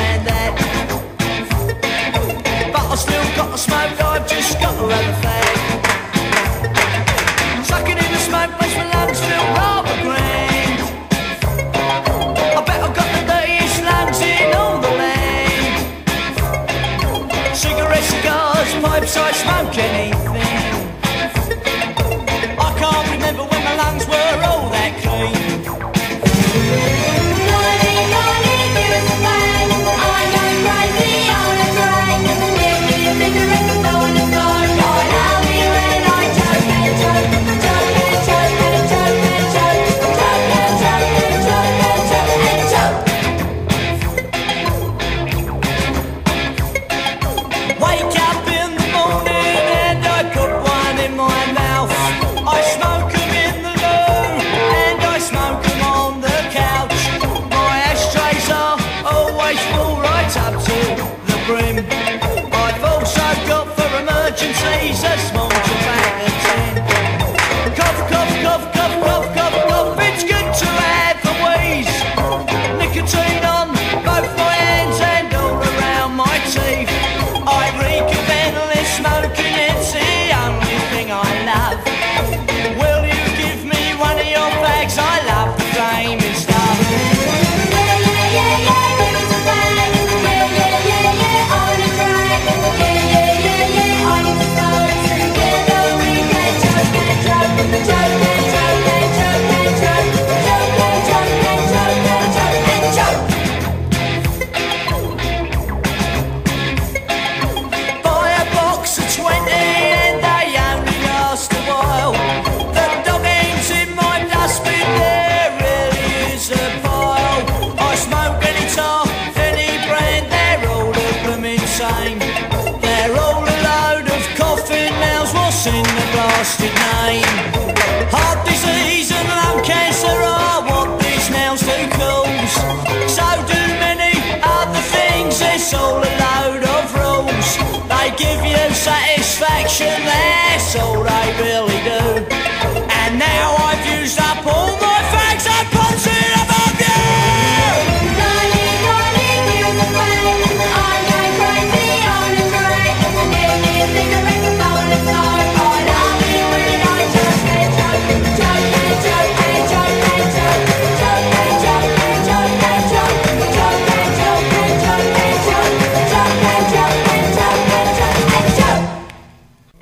understand that. But I still got the smoke, I've just got to have a fag. Sucking in the smoke makes my lungs feel rather grand. I bet I've got the dirtiest lungs in all the land. Cigarettes, cigars, pipes, I smoke anything. brim. I've also got for emergencies a small. Insane. They're all a load of coffin nails, what's in the blasted name? Heart disease and lung cancer are what these nails do cause. So do many other things, it's all a load of rules. They give you satisfaction, that's all they will